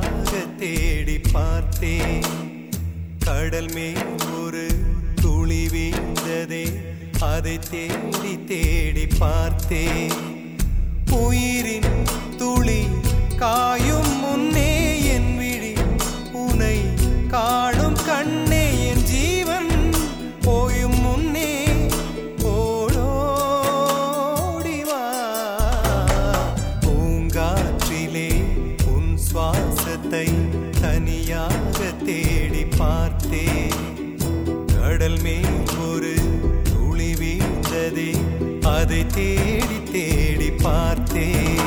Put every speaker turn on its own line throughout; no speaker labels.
கனியாக தேடி பார்த்தேன். கடல் மேல் ஒரு துளி வீழ்ந்ததே அதை தேடி தேடி பார்த்தேன். பார்த்தேன் கடல் மேல் ஒரு துளி வீழ்ந்ததே. அதை தேடி தேடி பார்த்தேன்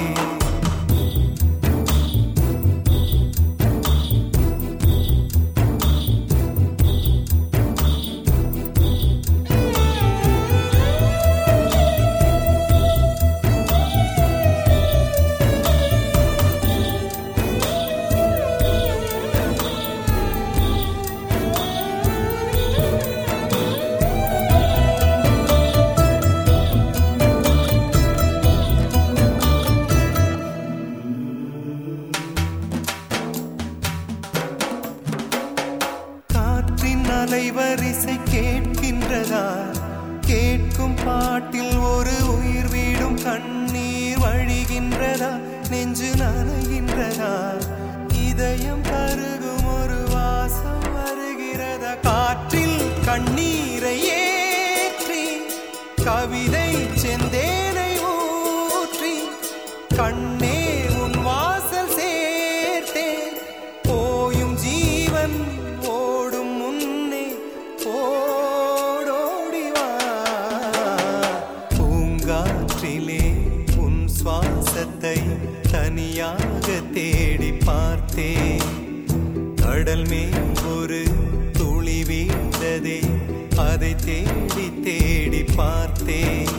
அலைவரிசை கேட்கின்றதா? கேட்கும் பாட்டில் ஒரு உயிர் வீடும் கண்ணீர் வழிகின்றதா? நெஞ்சு நனைகின்றதா? இதயம் கருகும் ஒரு வாசம் வருகிறதா? காற்றில் கண்ணீரை ஏற்றி கவிதை சென்று தனியாக தேடி பார்த்தேன். கடல் மேல் ஒரு துளி வீழ்ந்ததே அதை தேடி தேடி பார்த்தேன்.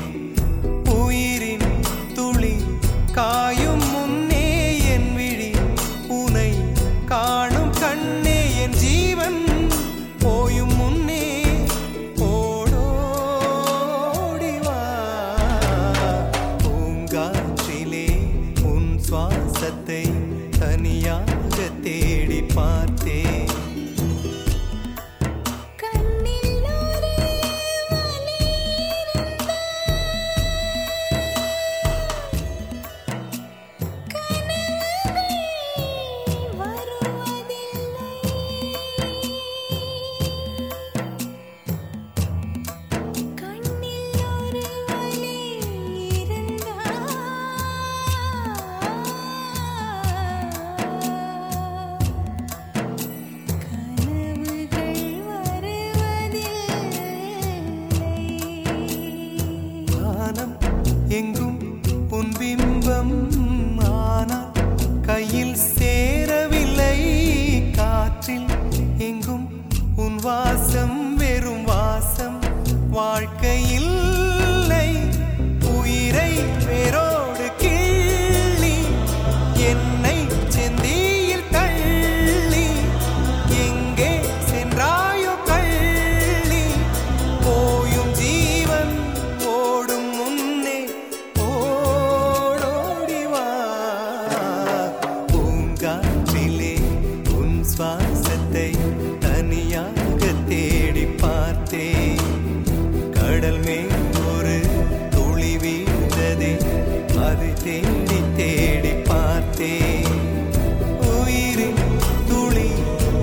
değilsin தேடி தேடி பார்த்தேன். உயிரின் துளி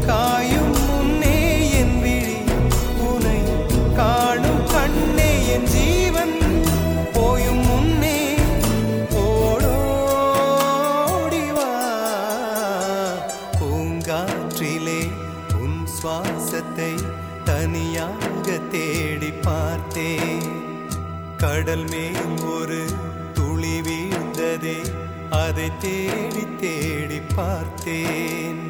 காயும் முன்னே என் விழி உனை காணும் கண்ணே என் ஜீவன். போயும் முன்னே ஓடோடி பூங்காற்றிலே உன் சுவாசத்தை தனியாக தேடி பார்த்தேன். கடல் மேல் ஒரு துளி வீழ்ந்ததே அதை தேடி தேடி பார்த்தேன்.